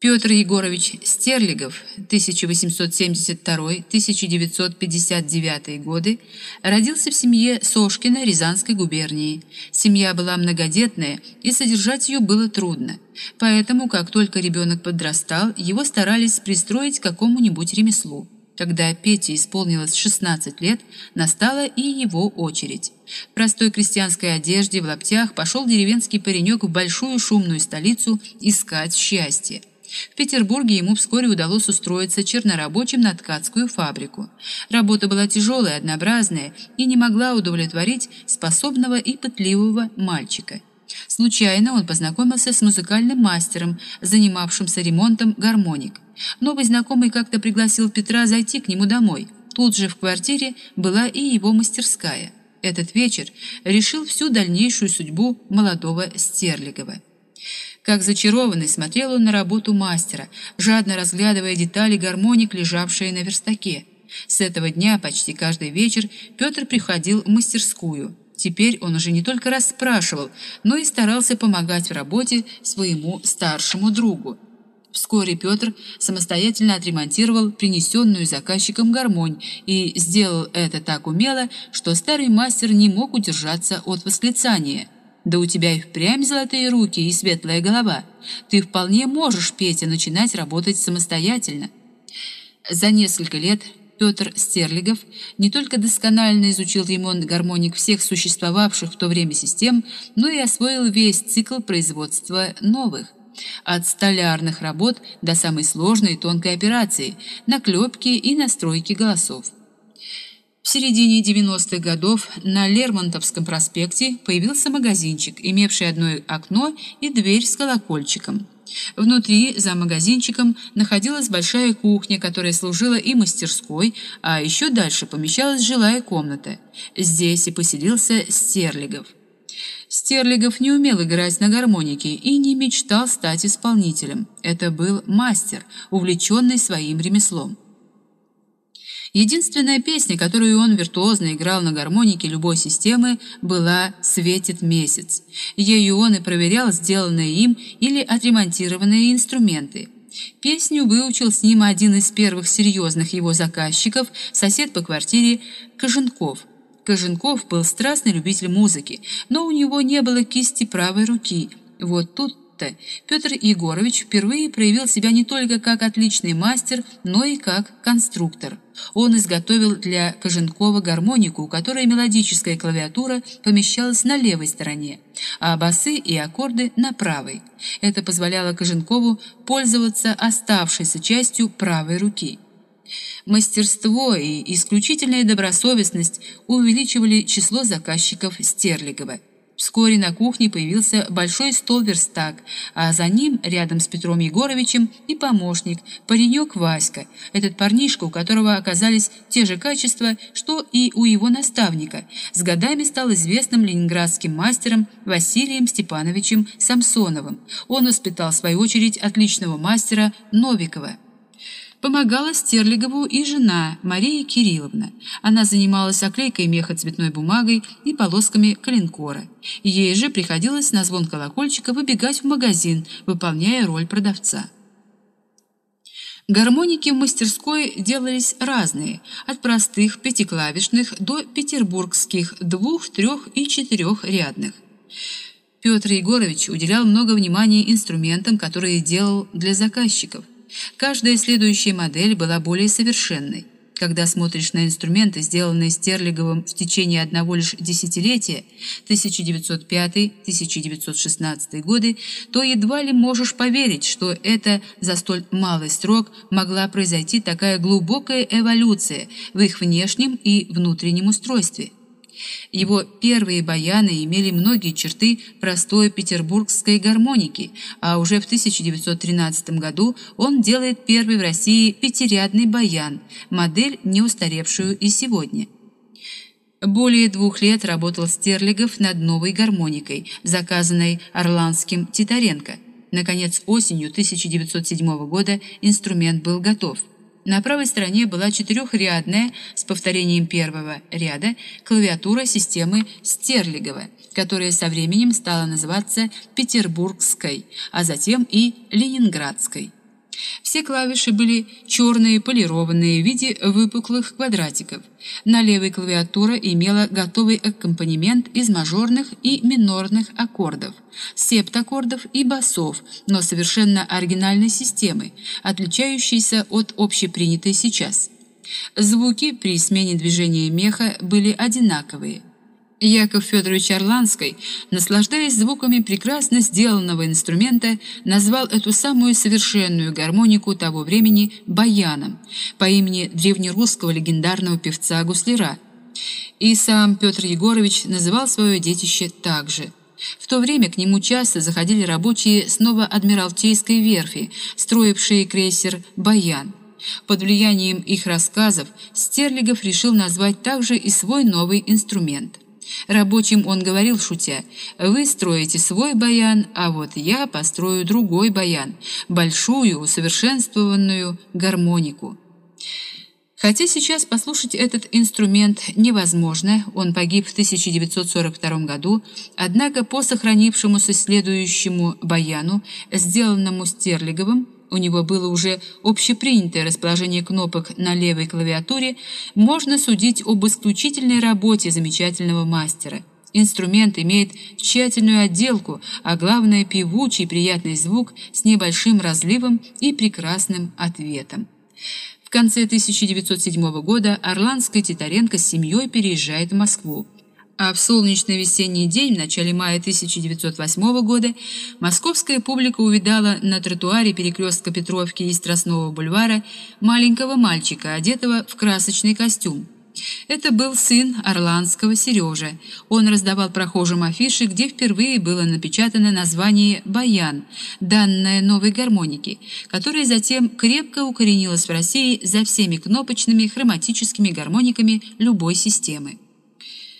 Петр Егорович Стерлигов, 1872-1959 годы, родился в семье Сошкина Рязанской губернии. Семья была многодетная, и содержать ее было трудно. Поэтому, как только ребенок подрастал, его старались пристроить к какому-нибудь ремеслу. Когда Пете исполнилось 16 лет, настала и его очередь. В простой крестьянской одежде в лаптях пошел деревенский паренек в большую шумную столицу искать счастье. В Петербурге ему вскоре удалось устроиться чернорабочим на ткацкую фабрику. Работа была тяжелая, однообразная и не могла удовлетворить способного и пытливого мальчика. Случайно он познакомился с музыкальным мастером, занимавшимся ремонтом гармоник. Новый знакомый как-то пригласил Петра зайти к нему домой. Тут же в квартире была и его мастерская. Этот вечер решил всю дальнейшую судьбу молодого Стерлигова. Как зачарованный смотрел он на работу мастера, жадно разглядывая детали гармоник, лежавшие на верстаке. С этого дня почти каждый вечер Петр приходил в мастерскую. Теперь он уже не только расспрашивал, но и старался помогать в работе своему старшему другу. Вскоре Петр самостоятельно отремонтировал принесенную заказчиком гармонь и сделал это так умело, что старый мастер не мог удержаться от восклицания – да у тебя и впрямь золотые руки и светлая голова. Ты вполне можешь, Петя, начинать работать самостоятельно. За несколько лет Петр Стерлигов не только досконально изучил ремонт гармоник всех существовавших в то время систем, но и освоил весь цикл производства новых. От столярных работ до самой сложной и тонкой операции, наклепки и настройки голосов. В середине 90-х годов на Лермонтовском проспекте появился магазинчик, имевший одно окно и дверь с колокольчиком. Внутри, за магазинчиком, находилась большая кухня, которая служила и мастерской, а еще дальше помещалась жилая комната. Здесь и поселился Стерлигов. Стерлигов не умел играть на гармонике и не мечтал стать исполнителем. Это был мастер, увлеченный своим ремеслом. Единственная песня, которую он виртуозно играл на гармонике любой системы, была «Светит месяц». Ею он и проверял сделанные им или отремонтированные инструменты. Песню выучил с ним один из первых серьезных его заказчиков, сосед по квартире Коженков. Коженков был страстный любитель музыки, но у него не было кисти правой руки. Вот тут Отто, Петр Егорович впервые проявил себя не только как отличный мастер, но и как конструктор. Он изготовил для Коженкова гармонику, у которой мелодическая клавиатура помещалась на левой стороне, а басы и аккорды на правой. Это позволяло Коженкову пользоваться оставшейся частью правой руки. Мастерство и исключительная добросовестность увеличивали число заказчиков Стерлигова. Вскоре на кухне появился большой стол-верстак, а за ним, рядом с Петром Егоровичем, и помощник, паренек Васька, этот парнишка, у которого оказались те же качества, что и у его наставника, с годами стал известным ленинградским мастером Василием Степановичем Самсоновым. Он воспитал, в свою очередь, отличного мастера Новикова. Помогала Стерлигову и жена Мария Кирилловна. Она занималась оклейкой меха цветной бумагой и полосками коленкора. Ей же приходилось на звон колокольчика выбегать в магазин, выполняя роль продавца. Гармоники в мастерской делались разные, от простых пятиклавишных до петербургских двух-, трех- и четырехрядных. Петр Егорович уделял много внимания инструментам, которые делал для заказчиков – Каждая следующая модель была более совершенной. Когда смотришь на инструменты, сделанные Стерлиговым в течение одного лишь десятилетия, 1905-1916 годы, то едва ли можешь поверить, что это за столь малый срок могла произойти такая глубокая эволюция в их внешнем и внутреннем устройстве. Его первые баяны имели многие черты простой петербургской гармоники, а уже в 1913 году он делает первый в России пятирядный баян, модель, не устаревшую и сегодня. Более двух лет работал Стерлигов над новой гармоникой, заказанной Орландским Титаренко. Наконец, осенью 1907 года инструмент был готов – на правой стороне была четырехрядная с повторением первого ряда клавиатура системы Стерлигова, которая со временем стала называться Петербургской, а затем и Ленинградской. Все клавиши были черные, полированные в виде выпуклых квадратиков. На левой клавиатура имела готовый аккомпанемент из мажорных и минорных аккордов, септаккордов и басов, но совершенно оригинальной системы, отличающейся от общепринятой сейчас. Звуки при смене движения меха были одинаковые. Яков Федорович Орланский, наслаждаясь звуками прекрасно сделанного инструмента, назвал эту самую совершенную гармонику того времени баяном по имени древнерусского легендарного певца Гусляра. И сам Петр Егорович называл свое детище так же. В то время к нему часто заходили рабочие с Новоадмиралтейской верфи, строившие крейсер «Баян». Под влиянием их рассказов Стерлигов решил назвать также и свой новый инструмент – Рабочим он говорил, шутя, «Вы строите свой баян, а вот я построю другой баян, большую, усовершенствованную гармонику». Хотя сейчас послушать этот инструмент невозможно, он погиб в 1942 году, однако по сохранившемуся следующему баяну, сделанному Стерлиговым, у него было уже общепринятое расположение кнопок на левой клавиатуре, можно судить об исключительной работе замечательного мастера. Инструмент имеет тщательную отделку, а главное певучий приятный звук с небольшим разливом и прекрасным ответом. В конце 1907 года Орландская Титаренко с семьей переезжает в Москву а в солнечный весенний день в начале мая 1908 года московская публика увидала на тротуаре перекрестка Петровки и Страстного бульвара маленького мальчика, одетого в красочный костюм. Это был сын Орландского Сережа. Он раздавал прохожим афиши, где впервые было напечатано название «Баян», данное новой гармоники, которая затем крепко укоренилась в России за всеми кнопочными хроматическими гармониками любой системы.